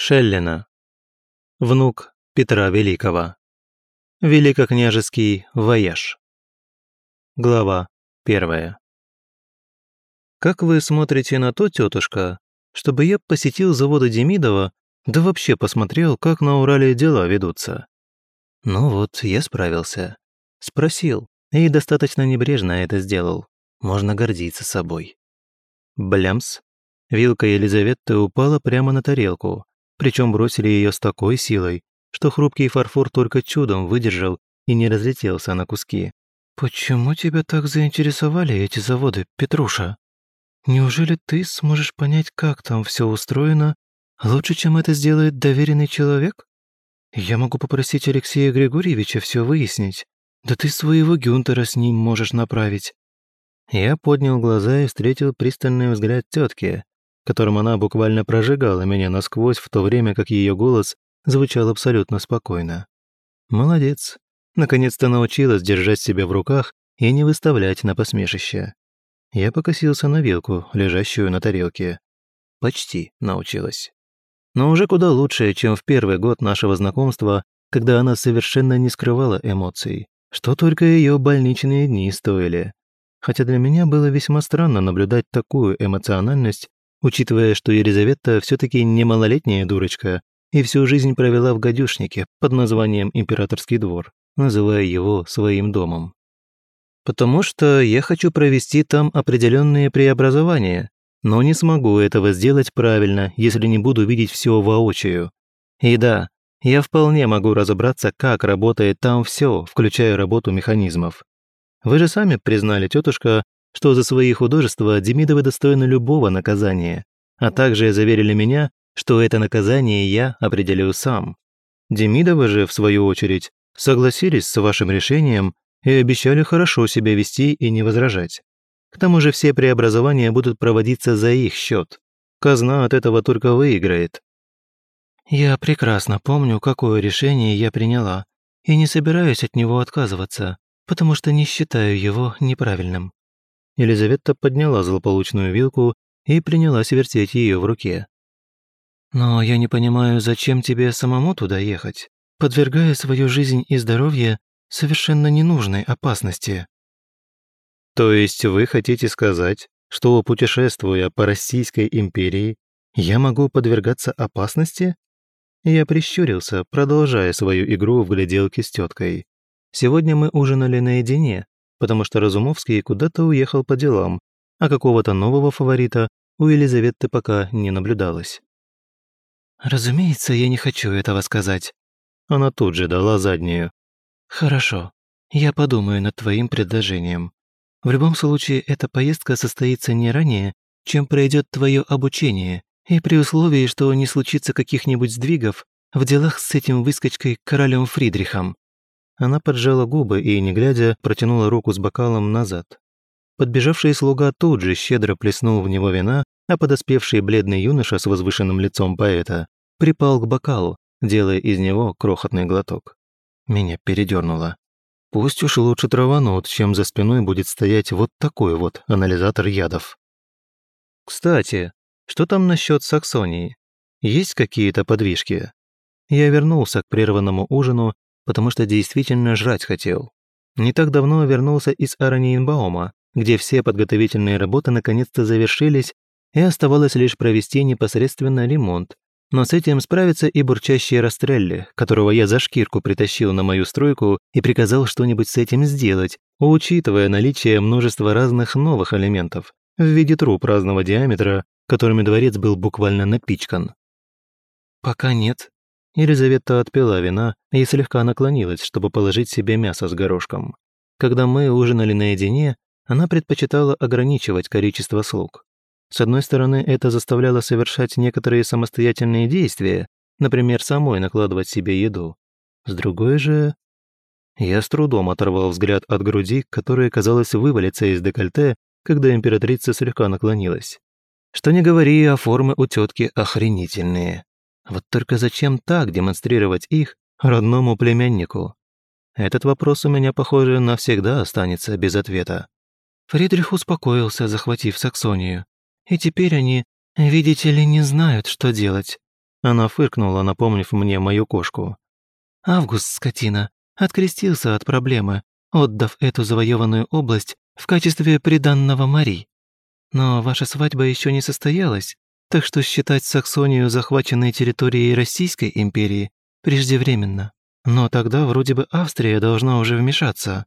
Шеллина. Внук Петра Великого. Великокняжеский вояж. Глава первая. Как вы смотрите на то, тетушка, чтобы я посетил заводы Демидова, да вообще посмотрел, как на Урале дела ведутся? Ну вот, я справился. Спросил, и достаточно небрежно это сделал. Можно гордиться собой. Блямс. Вилка Елизаветы упала прямо на тарелку, причем бросили ее с такой силой, что хрупкий фарфор только чудом выдержал и не разлетелся на куски. «Почему тебя так заинтересовали эти заводы, Петруша? Неужели ты сможешь понять, как там все устроено, лучше, чем это сделает доверенный человек? Я могу попросить Алексея Григорьевича все выяснить. Да ты своего Гюнтера с ним можешь направить». Я поднял глаза и встретил пристальный взгляд тетки, которым она буквально прожигала меня насквозь, в то время как ее голос звучал абсолютно спокойно. Молодец. Наконец-то научилась держать себя в руках и не выставлять на посмешище. Я покосился на вилку, лежащую на тарелке. Почти научилась. Но уже куда лучше, чем в первый год нашего знакомства, когда она совершенно не скрывала эмоций, что только ее больничные дни стоили. Хотя для меня было весьма странно наблюдать такую эмоциональность учитывая, что Елизавета все-таки не малолетняя дурочка и всю жизнь провела в гадюшнике под названием «Императорский двор», называя его своим домом. «Потому что я хочу провести там определенные преобразования, но не смогу этого сделать правильно, если не буду видеть все воочию. И да, я вполне могу разобраться, как работает там все, включая работу механизмов. Вы же сами признали, тетушка, что за свои художества Демидовы достойны любого наказания, а также заверили меня, что это наказание я определю сам. Демидовы же, в свою очередь, согласились с вашим решением и обещали хорошо себя вести и не возражать. К тому же все преобразования будут проводиться за их счет. Казна от этого только выиграет. Я прекрасно помню, какое решение я приняла, и не собираюсь от него отказываться, потому что не считаю его неправильным. Елизавета подняла злополучную вилку и принялась вертеть ее в руке. «Но я не понимаю, зачем тебе самому туда ехать, подвергая свою жизнь и здоровье совершенно ненужной опасности?» «То есть вы хотите сказать, что, путешествуя по Российской империи, я могу подвергаться опасности?» Я прищурился, продолжая свою игру в гляделки с теткой. Сегодня мы ужинали наедине, потому что Разумовский куда-то уехал по делам, а какого-то нового фаворита у Елизаветы пока не наблюдалось. «Разумеется, я не хочу этого сказать». Она тут же дала заднюю. «Хорошо, я подумаю над твоим предложением. В любом случае, эта поездка состоится не ранее, чем пройдет твое обучение, и при условии, что не случится каких-нибудь сдвигов в делах с этим выскочкой королем Фридрихом. Она поджала губы и, не глядя, протянула руку с бокалом назад. Подбежавший слуга тут же щедро плеснул в него вина, а подоспевший бледный юноша с возвышенным лицом поэта припал к бокалу, делая из него крохотный глоток. Меня передернуло. Пусть уж лучше траванут, чем за спиной будет стоять вот такой вот анализатор ядов. Кстати, что там насчет Саксонии? Есть какие-то подвижки? Я вернулся к прерванному ужину потому что действительно жрать хотел. Не так давно вернулся из Араньенбаума, где все подготовительные работы наконец-то завершились, и оставалось лишь провести непосредственно ремонт. Но с этим справится и бурчащий Растрелли, которого я за шкирку притащил на мою стройку и приказал что-нибудь с этим сделать, учитывая наличие множества разных новых элементов в виде труб разного диаметра, которыми дворец был буквально напичкан. «Пока нет», Елизавета отпила вина и слегка наклонилась, чтобы положить себе мясо с горошком. Когда мы ужинали наедине, она предпочитала ограничивать количество слуг. С одной стороны, это заставляло совершать некоторые самостоятельные действия, например, самой накладывать себе еду. С другой же... Я с трудом оторвал взгляд от груди, которая, казалось, вывалится из декольте, когда императрица слегка наклонилась. Что не говори, а формы у тетки охренительные. Вот только зачем так демонстрировать их родному племяннику? Этот вопрос у меня, похоже, навсегда останется без ответа. Фридрих успокоился, захватив Саксонию. И теперь они, видите ли, не знают, что делать. Она фыркнула, напомнив мне мою кошку. «Август, скотина, открестился от проблемы, отдав эту завоеванную область в качестве приданного Мари. Но ваша свадьба еще не состоялась, так что считать Саксонию захваченной территорией Российской империи преждевременно. Но тогда вроде бы Австрия должна уже вмешаться.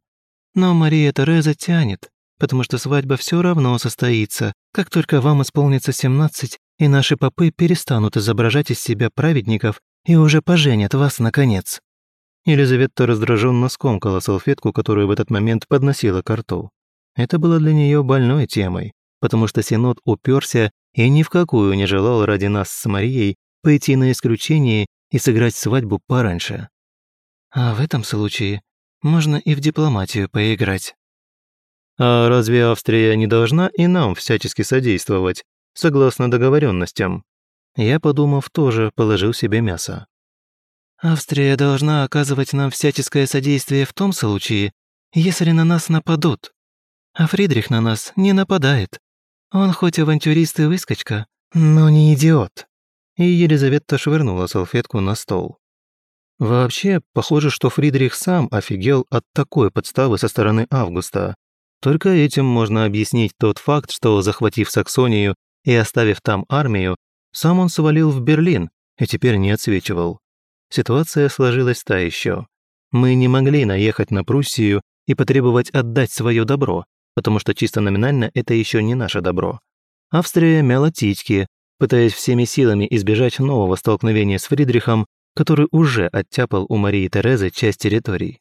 Но Мария Тереза тянет, потому что свадьба все равно состоится, как только вам исполнится 17, и наши попы перестанут изображать из себя праведников и уже поженят вас наконец». Елизавета раздраженно скомкала салфетку, которую в этот момент подносила к рту. Это было для нее больной темой, потому что Синод уперся и ни в какую не желал ради нас с Марией пойти на исключение и сыграть свадьбу пораньше. А в этом случае можно и в дипломатию поиграть. А разве Австрия не должна и нам всячески содействовать, согласно договоренностям? Я, подумав, тоже положил себе мясо. Австрия должна оказывать нам всяческое содействие в том случае, если на нас нападут. А Фридрих на нас не нападает. Он хоть авантюрист и выскочка, но не идиот». И Елизавета швырнула салфетку на стол. Вообще, похоже, что Фридрих сам офигел от такой подставы со стороны Августа. Только этим можно объяснить тот факт, что, захватив Саксонию и оставив там армию, сам он свалил в Берлин и теперь не отсвечивал. Ситуация сложилась та еще. Мы не могли наехать на Пруссию и потребовать отдать свое добро, потому что чисто номинально это еще не наше добро. Австрия мяла титьки, пытаясь всеми силами избежать нового столкновения с Фридрихом, который уже оттяпал у Марии Терезы часть территорий.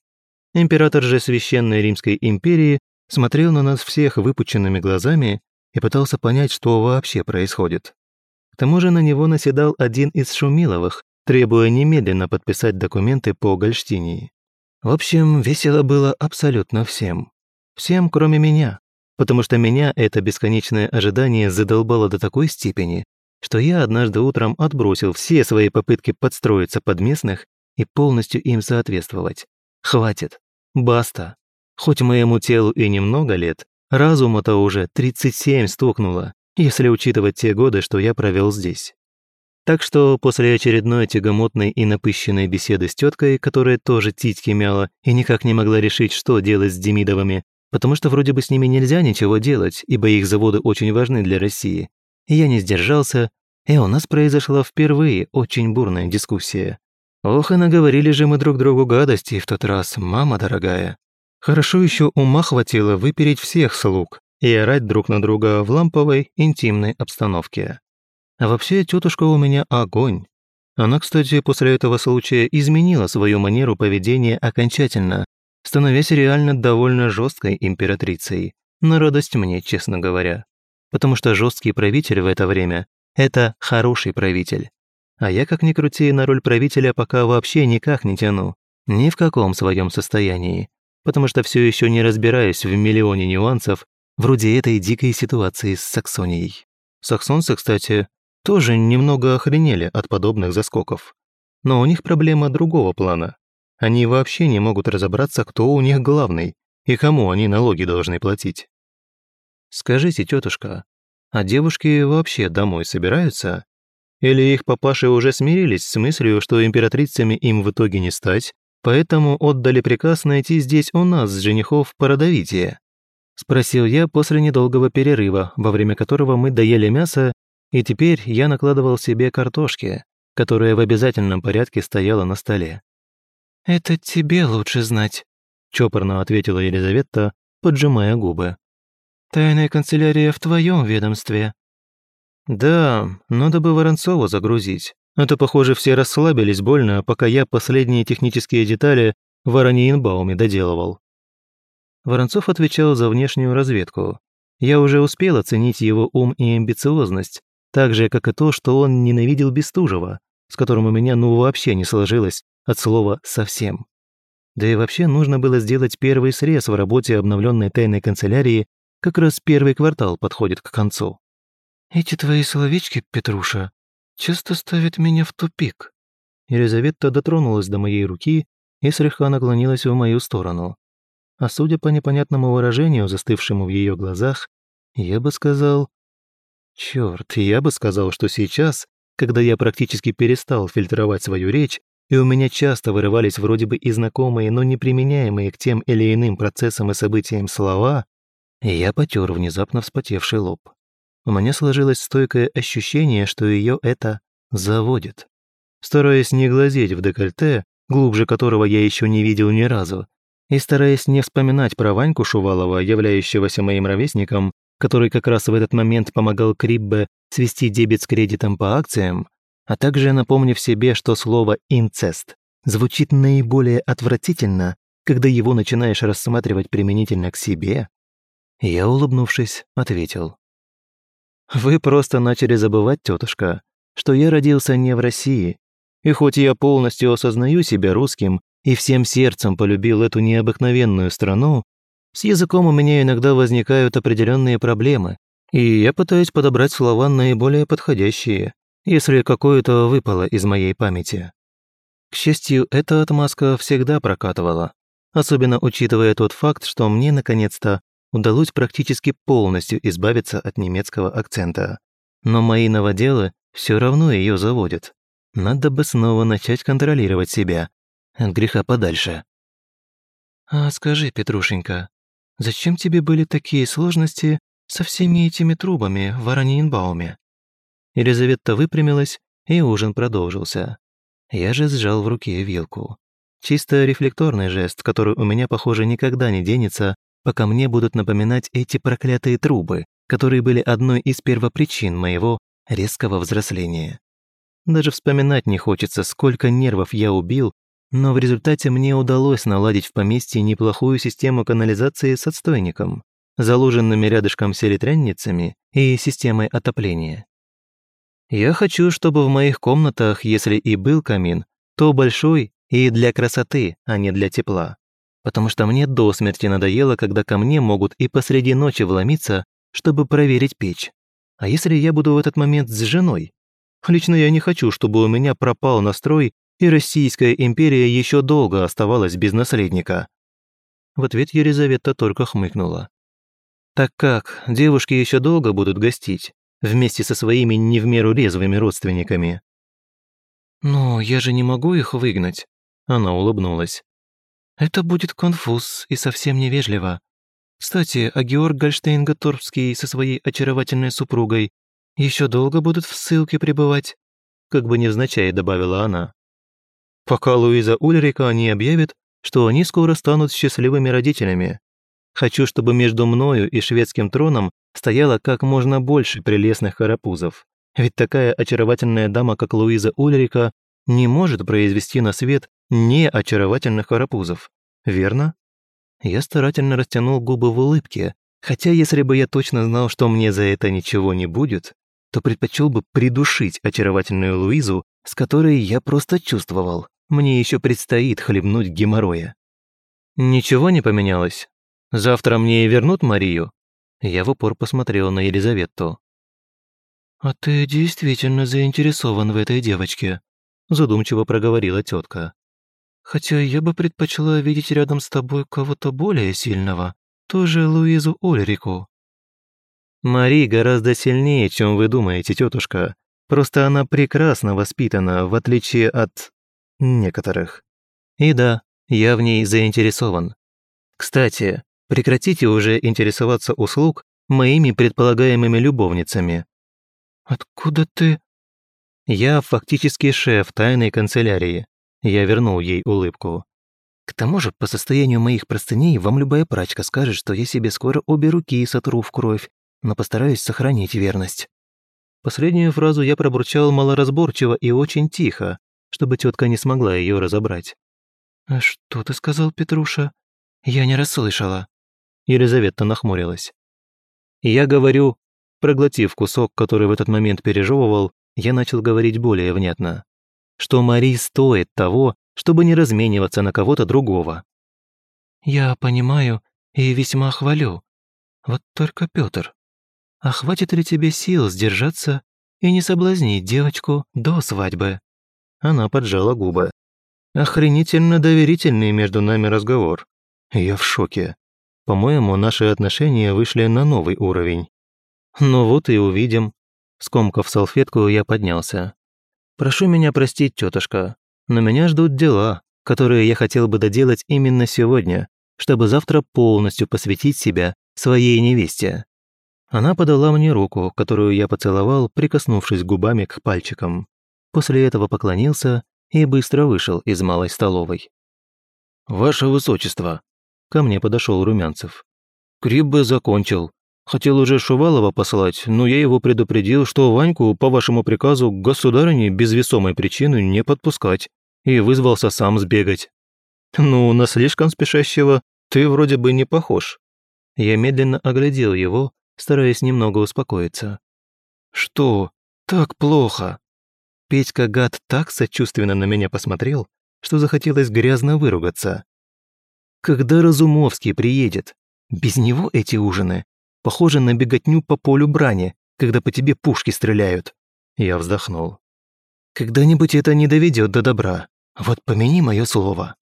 Император же Священной Римской империи смотрел на нас всех выпученными глазами и пытался понять, что вообще происходит. К тому же на него наседал один из Шумиловых, требуя немедленно подписать документы по Гольштинии. В общем, весело было абсолютно всем. Всем, кроме меня. Потому что меня это бесконечное ожидание задолбало до такой степени, что я однажды утром отбросил все свои попытки подстроиться под местных и полностью им соответствовать. Хватит. Баста. Хоть моему телу и немного лет, разума-то уже 37 стукнуло, если учитывать те годы, что я провел здесь. Так что после очередной тягомотной и напыщенной беседы с теткой, которая тоже титьки мяла и никак не могла решить, что делать с Демидовыми, потому что вроде бы с ними нельзя ничего делать, ибо их заводы очень важны для России. Я не сдержался, и у нас произошла впервые очень бурная дискуссия. Ох, и наговорили же мы друг другу гадости в тот раз, мама дорогая. Хорошо еще ума хватило выпереть всех слуг и орать друг на друга в ламповой, интимной обстановке. А вообще, тетушка у меня огонь. Она, кстати, после этого случая изменила свою манеру поведения окончательно, становясь реально довольно жесткой императрицей. На радость мне, честно говоря. Потому что жесткий правитель в это время – это хороший правитель. А я, как ни крути, на роль правителя пока вообще никак не тяну. Ни в каком своем состоянии. Потому что все еще не разбираюсь в миллионе нюансов, вроде этой дикой ситуации с Саксонией. Саксонцы, кстати, тоже немного охренели от подобных заскоков. Но у них проблема другого плана. Они вообще не могут разобраться, кто у них главный и кому они налоги должны платить. Скажите, тетушка, а девушки вообще домой собираются? Или их папаши уже смирились с мыслью, что императрицами им в итоге не стать, поэтому отдали приказ найти здесь у нас женихов породовитие? Спросил я после недолгого перерыва, во время которого мы доели мясо, и теперь я накладывал себе картошки, которая в обязательном порядке стояла на столе. «Это тебе лучше знать», — чопорно ответила Елизавета, поджимая губы. «Тайная канцелярия в твоем ведомстве». «Да, надо бы Воронцова загрузить. А то, похоже, все расслабились больно, пока я последние технические детали в Араньенбауме доделывал». Воронцов отвечал за внешнюю разведку. Я уже успел оценить его ум и амбициозность, так же, как и то, что он ненавидел Бестужева, с которым у меня ну вообще не сложилось от слова «совсем». Да и вообще нужно было сделать первый срез в работе обновленной тайной канцелярии, как раз первый квартал подходит к концу. «Эти твои словечки, Петруша, часто ставят меня в тупик». Елизавета дотронулась до моей руки и слегка наклонилась в мою сторону. А судя по непонятному выражению, застывшему в ее глазах, я бы сказал... Черт, я бы сказал, что сейчас когда я практически перестал фильтровать свою речь, и у меня часто вырывались вроде бы и знакомые, но не применяемые к тем или иным процессам и событиям слова, я потер внезапно вспотевший лоб. У меня сложилось стойкое ощущение, что ее это заводит. Стараясь не глазеть в декольте, глубже которого я еще не видел ни разу, и стараясь не вспоминать про Ваньку Шувалова, являющегося моим ровесником, который как раз в этот момент помогал Криббе свести дебет с кредитом по акциям, а также напомнив себе, что слово «инцест» звучит наиболее отвратительно, когда его начинаешь рассматривать применительно к себе, я, улыбнувшись, ответил. «Вы просто начали забывать, тетушка, что я родился не в России, и хоть я полностью осознаю себя русским и всем сердцем полюбил эту необыкновенную страну, с языком у меня иногда возникают определенные проблемы, и я пытаюсь подобрать слова наиболее подходящие, если какое-то выпало из моей памяти. К счастью, эта отмазка всегда прокатывала, особенно учитывая тот факт, что мне, наконец-то, удалось практически полностью избавиться от немецкого акцента. Но мои новоделы все равно ее заводят. Надо бы снова начать контролировать себя. От греха подальше. «А скажи, Петрушенька, Зачем тебе были такие сложности со всеми этими трубами в Араньенбауме?» Елизавета выпрямилась, и ужин продолжился. Я же сжал в руке вилку. Чисто рефлекторный жест, который у меня, похоже, никогда не денется, пока мне будут напоминать эти проклятые трубы, которые были одной из первопричин моего резкого взросления. Даже вспоминать не хочется, сколько нервов я убил, но в результате мне удалось наладить в поместье неплохую систему канализации с отстойником, заложенными рядышком селитрянницами и системой отопления. Я хочу, чтобы в моих комнатах, если и был камин, то большой и для красоты, а не для тепла. Потому что мне до смерти надоело, когда ко мне могут и посреди ночи вломиться, чтобы проверить печь. А если я буду в этот момент с женой? Лично я не хочу, чтобы у меня пропал настрой и Российская империя еще долго оставалась без наследника. В ответ Елизавета только хмыкнула. Так как девушки еще долго будут гостить, вместе со своими не в меру резвыми родственниками. «Но я же не могу их выгнать», — она улыбнулась. «Это будет конфуз и совсем невежливо. Кстати, а Георг Гольштейн-Гаторбский со своей очаровательной супругой еще долго будут в ссылке пребывать?» Как бы невзначай добавила она пока Луиза Ульрика не объявит, что они скоро станут счастливыми родителями. Хочу, чтобы между мною и шведским троном стояло как можно больше прелестных карапузов. Ведь такая очаровательная дама, как Луиза Ульрика, не может произвести на свет не очаровательных карапузов. Верно? Я старательно растянул губы в улыбке, хотя если бы я точно знал, что мне за это ничего не будет, то предпочел бы придушить очаровательную Луизу, с которой я просто чувствовал. Мне еще предстоит хлебнуть геморроя. Ничего не поменялось. Завтра мне вернут Марию? Я в упор посмотрел на Елизавету. «А ты действительно заинтересован в этой девочке», задумчиво проговорила тетка. «Хотя я бы предпочла видеть рядом с тобой кого-то более сильного, тоже Луизу Ольрику». «Мари гораздо сильнее, чем вы думаете, тетушка. Просто она прекрасно воспитана, в отличие от некоторых. И да, я в ней заинтересован. Кстати, прекратите уже интересоваться услуг моими предполагаемыми любовницами. Откуда ты? Я фактически шеф тайной канцелярии. Я вернул ей улыбку. К тому же, по состоянию моих простыней, вам любая прачка скажет, что я себе скоро обе руки сотру в кровь, но постараюсь сохранить верность. Последнюю фразу я пробурчал малоразборчиво и очень тихо, чтобы тетка не смогла ее разобрать. «А что ты сказал, Петруша? Я не расслышала». Елизавета нахмурилась. «Я говорю...» Проглотив кусок, который в этот момент пережевывал, я начал говорить более внятно. Что Мари стоит того, чтобы не размениваться на кого-то другого. «Я понимаю и весьма хвалю. Вот только, Петр, а хватит ли тебе сил сдержаться и не соблазнить девочку до свадьбы?» Она поджала губы. Охренительно доверительный между нами разговор. Я в шоке. По-моему, наши отношения вышли на новый уровень. Ну вот и увидим. Скомкав салфетку, я поднялся. Прошу меня простить, тетушка, но меня ждут дела, которые я хотел бы доделать именно сегодня, чтобы завтра полностью посвятить себя своей невесте. Она подала мне руку, которую я поцеловал, прикоснувшись губами к пальчикам. После этого поклонился и быстро вышел из малой столовой. «Ваше Высочество!» Ко мне подошел Румянцев. «Крип бы закончил. Хотел уже Шувалова послать, но я его предупредил, что Ваньку по вашему приказу к государыне без весомой причины не подпускать, и вызвался сам сбегать. Ну, на слишком спешащего ты вроде бы не похож». Я медленно оглядел его, стараясь немного успокоиться. «Что? Так плохо?» Петька гад так сочувственно на меня посмотрел, что захотелось грязно выругаться. «Когда Разумовский приедет? Без него эти ужины похожи на беготню по полю брани, когда по тебе пушки стреляют». Я вздохнул. «Когда-нибудь это не доведет до добра. Вот помяни мое слово».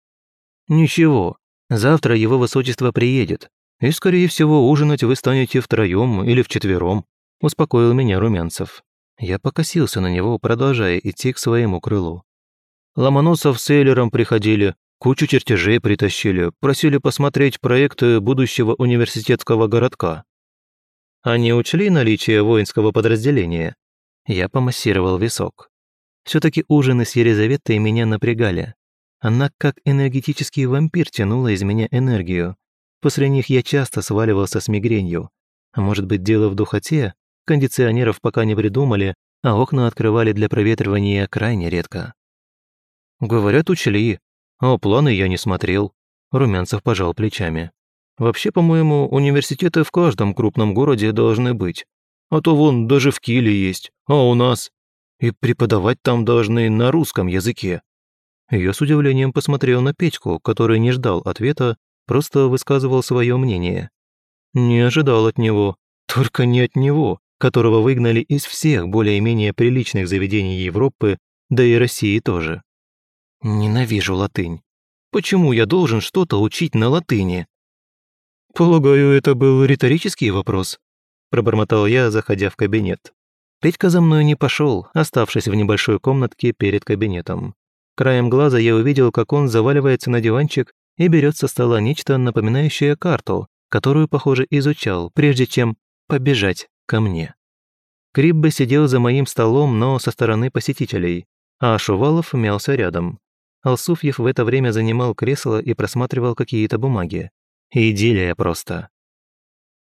«Ничего, завтра его высочество приедет, и, скорее всего, ужинать вы станете втроем или вчетвером», успокоил меня Румянцев. Я покосился на него, продолжая идти к своему крылу. Ломоносов с Эйлером приходили, кучу чертежей притащили, просили посмотреть проекты будущего университетского городка. Они учли наличие воинского подразделения. Я помассировал висок. все таки ужины с Елизаветой меня напрягали. Она как энергетический вампир тянула из меня энергию. После них я часто сваливался с мигренью. А может быть, дело в духоте? Кондиционеров пока не придумали, а окна открывали для проветривания крайне редко. Говорят, учли. А планы я не смотрел. Румянцев пожал плечами. Вообще, по-моему, университеты в каждом крупном городе должны быть. А то вон даже в Киле есть, а у нас... И преподавать там должны на русском языке. Я с удивлением посмотрел на Петьку, который не ждал ответа, просто высказывал свое мнение. Не ожидал от него, только не от него, которого выгнали из всех более-менее приличных заведений Европы, да и России тоже. Ненавижу латынь. Почему я должен что-то учить на латыни? Полагаю, это был риторический вопрос, пробормотал я, заходя в кабинет. Петька за мной не пошел, оставшись в небольшой комнатке перед кабинетом. Краем глаза я увидел, как он заваливается на диванчик и берет со стола нечто напоминающее карту, которую, похоже, изучал, прежде чем побежать ко мне. Криббе сидел за моим столом, но со стороны посетителей, а Шувалов мялся рядом. Алсуфьев в это время занимал кресло и просматривал какие-то бумаги. Идиллия просто.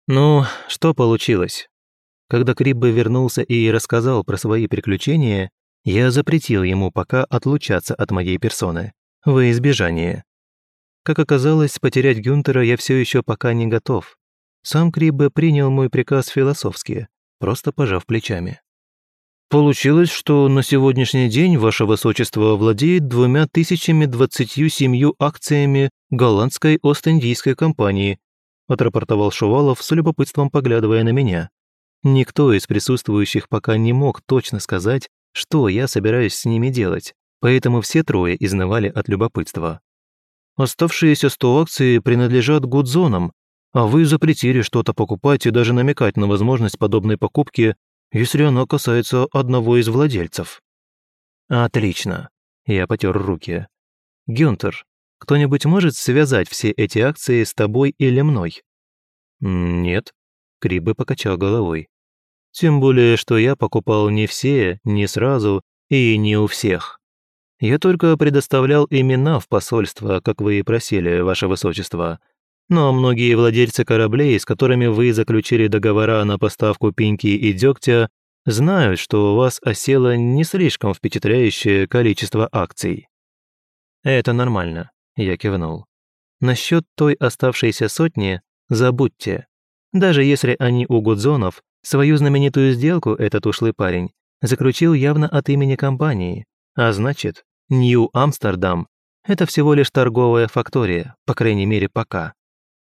Ну, что получилось? Когда Криббе вернулся и рассказал про свои приключения, я запретил ему пока отлучаться от моей персоны, во избежание. Как оказалось, потерять Гюнтера я все еще пока не готов. Сам Криббе принял мой приказ философски, просто пожав плечами. Получилось, что на сегодняшний день ваше высочество владеет двумя тысячами двадцатью семью акциями голландской Ост-Индийской компании, отрапортовал Шувалов с любопытством поглядывая на меня. Никто из присутствующих пока не мог точно сказать, что я собираюсь с ними делать, поэтому все трое изнывали от любопытства. Оставшиеся сто акций принадлежат Гудзонам, а вы запретили что-то покупать и даже намекать на возможность подобной покупки, если она касается одного из владельцев». «Отлично», – я потер руки. «Гюнтер, кто-нибудь может связать все эти акции с тобой или мной?» «Нет», – Крибы покачал головой. «Тем более, что я покупал не все, не сразу и не у всех. Я только предоставлял имена в посольство, как вы и просили, ваше высочество, но многие владельцы кораблей, с которыми вы заключили договора на поставку пеньки и дегтя, знают, что у вас осело не слишком впечатляющее количество акций. Это нормально, я кивнул. Насчет той оставшейся сотни забудьте. Даже если они у Гудзонов, свою знаменитую сделку этот ушлый парень заключил явно от имени компании, а значит, Нью-Амстердам – это всего лишь торговая фактория, по крайней мере пока.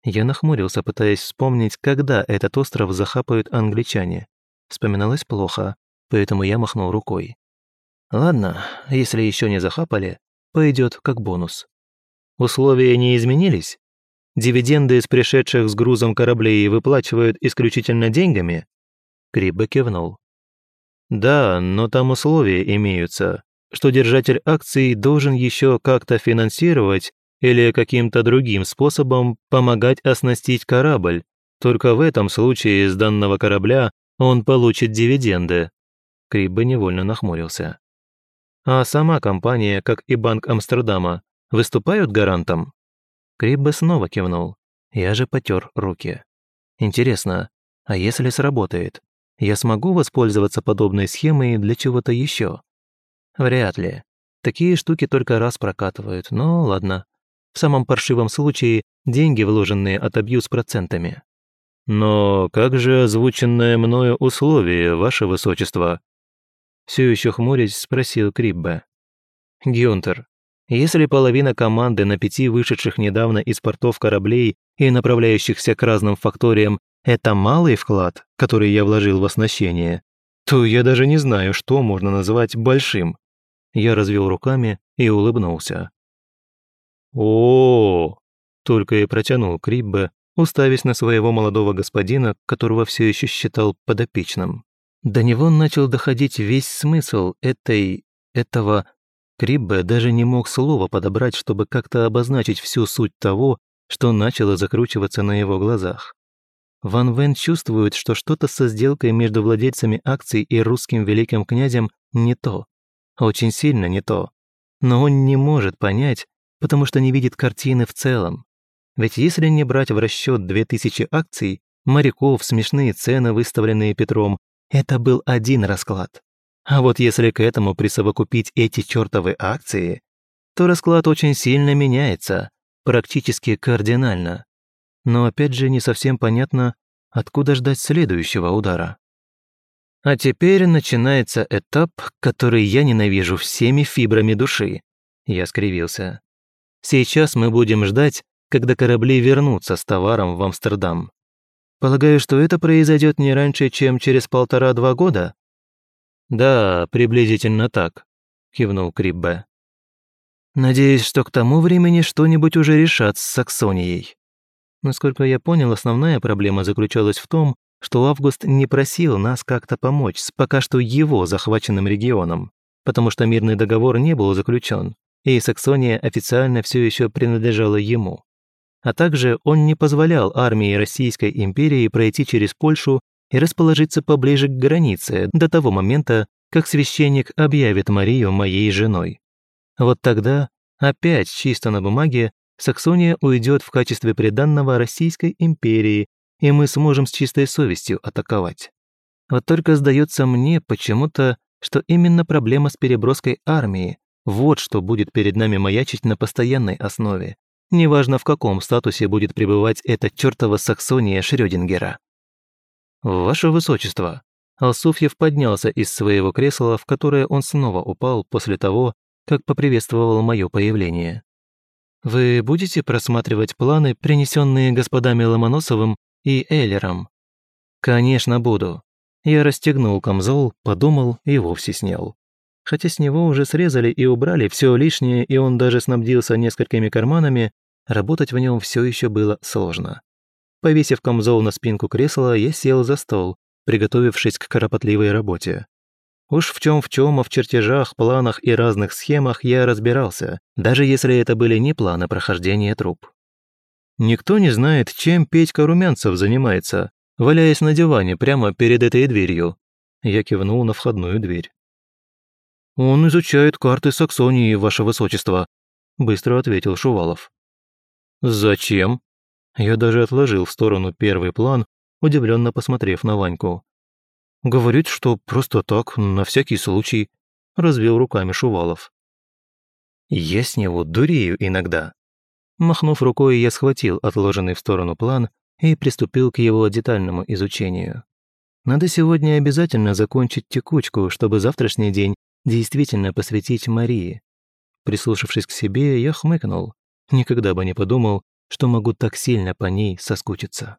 Я нахмурился, пытаясь вспомнить, когда этот остров захапают англичане. Вспоминалось плохо, поэтому я махнул рукой. Ладно, если еще не захапали, пойдет как бонус. Условия не изменились? Дивиденды из пришедших с грузом кораблей выплачивают исключительно деньгами? Криббе кивнул. Да, но там условия имеются, что держатель акций должен еще как-то финансировать или каким-то другим способом помогать оснастить корабль. Только в этом случае из данного корабля он получит дивиденды. Криббе невольно нахмурился. А сама компания, как и Банк Амстердама, выступают гарантом? Криббе снова кивнул. Я же потер руки. Интересно, а если сработает? Я смогу воспользоваться подобной схемой для чего-то еще? Вряд ли. Такие штуки только раз прокатывают, но ладно. В самом паршивом случае деньги, вложенные, отобью с процентами. Но как же озвученное мною условие, ваше высочество? Все еще хмурясь, спросил Криббе. Гюнтер, если половина команды на пяти вышедших недавно из портов кораблей и направляющихся к разным факториям – это малый вклад, который я вложил в оснащение, то я даже не знаю, что можно назвать большим. Я развел руками и улыбнулся. О, только и протянул Криббе, уставясь на своего молодого господина, которого все еще считал подопечным. До него начал доходить весь смысл этой... этого... Криббе даже не мог слова подобрать, чтобы как-то обозначить всю суть того, что начало закручиваться на его глазах. Ван Вен чувствует, что что-то со сделкой между владельцами акций и русским великим князем не то. Очень сильно не то. Но он не может понять, потому что не видит картины в целом. Ведь если не брать в расчет 2000 акций, моряков, смешные цены, выставленные Петром, это был один расклад. А вот если к этому присовокупить эти чертовы акции, то расклад очень сильно меняется, практически кардинально. Но опять же не совсем понятно, откуда ждать следующего удара. А теперь начинается этап, который я ненавижу всеми фибрами души. Я скривился. Сейчас мы будем ждать, когда корабли вернутся с товаром в Амстердам. Полагаю, что это произойдет не раньше, чем через полтора-два года? Да, приблизительно так, кивнул Криббе. Надеюсь, что к тому времени что-нибудь уже решат с Саксонией. Насколько я понял, основная проблема заключалась в том, что Август не просил нас как-то помочь с пока что его захваченным регионом, потому что мирный договор не был заключен, и Саксония официально все еще принадлежала ему. А также он не позволял армии Российской империи пройти через Польшу и расположиться поближе к границе до того момента, как священник объявит Марию моей женой. Вот тогда, опять чисто на бумаге, Саксония уйдет в качестве приданного Российской империи и мы сможем с чистой совестью атаковать. Вот только сдается мне почему-то, что именно проблема с переброской армии вот что будет перед нами маячить на постоянной основе. Неважно, в каком статусе будет пребывать эта чертова Саксония Шрёдингера. «Ваше Высочество», Алсуфьев поднялся из своего кресла, в которое он снова упал после того, как поприветствовал мое появление. «Вы будете просматривать планы, принесенные господами Ломоносовым и Эллером. Конечно, буду. Я расстегнул камзол, подумал и вовсе снял. Хотя с него уже срезали и убрали все лишнее, и он даже снабдился несколькими карманами, работать в нем все еще было сложно. Повесив камзол на спинку кресла, я сел за стол, приготовившись к кропотливой работе. Уж в чем в чем, а в чертежах, планах и разных схемах я разбирался, даже если это были не планы прохождения труб. Никто не знает, чем Петька Румянцев занимается, валяясь на диване прямо перед этой дверью. Я кивнул на входную дверь. «Он изучает карты Саксонии, ваше высочество», – быстро ответил Шувалов. «Зачем?» Я даже отложил в сторону первый план, удивленно посмотрев на Ваньку. «Говорит, что просто так, на всякий случай», – развел руками Шувалов. «Я с него дурею иногда», Махнув рукой, я схватил отложенный в сторону план и приступил к его детальному изучению. Надо сегодня обязательно закончить текучку, чтобы завтрашний день действительно посвятить Марии. Прислушавшись к себе, я хмыкнул. Никогда бы не подумал, что могу так сильно по ней соскучиться.